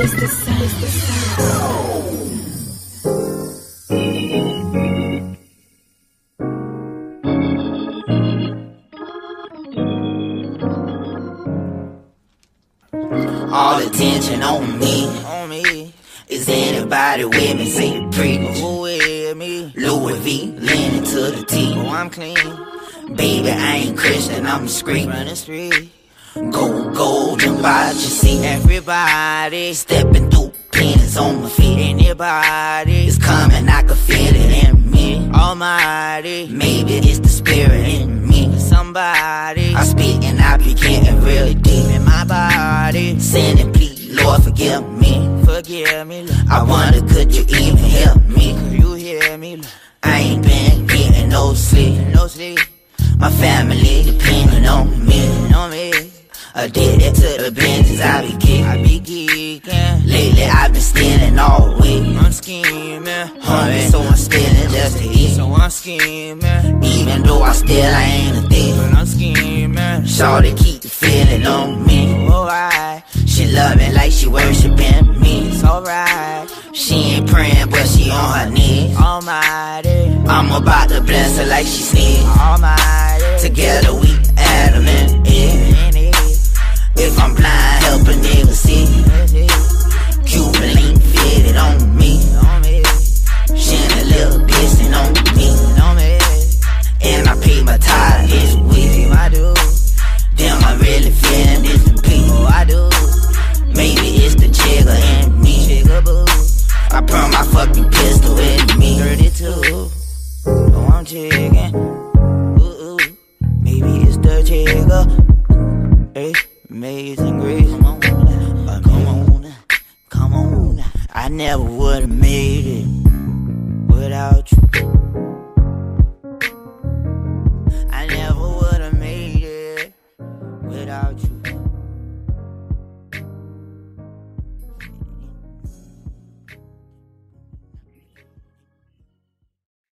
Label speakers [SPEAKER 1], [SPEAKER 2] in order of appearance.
[SPEAKER 1] is the sound. All attention on me.
[SPEAKER 2] On me.
[SPEAKER 1] Is anybody with me? Say preach.
[SPEAKER 2] Who with me?
[SPEAKER 1] Louis V. Leaning to the T.
[SPEAKER 2] Oh, I'm clean.
[SPEAKER 1] Baby, I ain't Christian. I'm screaming.
[SPEAKER 2] Running street.
[SPEAKER 1] Go gold, jump out your seat.
[SPEAKER 2] Everybody.
[SPEAKER 1] Stepping through pennies on my feet.
[SPEAKER 2] Anybody.
[SPEAKER 1] It's coming, I can feel it in me.
[SPEAKER 2] Almighty.
[SPEAKER 1] Maybe it's the spirit in me.
[SPEAKER 2] Somebody.
[SPEAKER 1] I speak and I be getting really deep.
[SPEAKER 2] in my body.
[SPEAKER 1] Sinning, please, Lord, forgive me.
[SPEAKER 2] Forgive me, Lord.
[SPEAKER 1] I wonder, could you even help me?
[SPEAKER 2] You hear me, Lord.
[SPEAKER 1] I ain't been getting no sleep.
[SPEAKER 2] No sleep.
[SPEAKER 1] My family depending. Addicted to the benches I be kicking.
[SPEAKER 2] I be geeking.
[SPEAKER 1] Lately I've been stealing all week.
[SPEAKER 2] I'm scheming.
[SPEAKER 1] Hungry, so I'm stealing just to eat.
[SPEAKER 2] So I'm scheming.
[SPEAKER 1] Even though I still ain't a thief.
[SPEAKER 2] But I'm scheming.
[SPEAKER 1] Shorty keep the feeling on me.
[SPEAKER 2] Oh, alright.
[SPEAKER 1] She love it like she worshiping me.
[SPEAKER 2] It's alright.
[SPEAKER 1] She ain't praying, but she on her knees.
[SPEAKER 2] Almighty.
[SPEAKER 1] I'm about to bless her like she sneeze.
[SPEAKER 2] Almighty.
[SPEAKER 1] too.
[SPEAKER 2] Oh, I'm chicken. Ooh, ooh. Maybe it's the chicken. Hey, amazing grace. Come on, uh, come on, come on. I never would've made it without you. I never would've made it without you.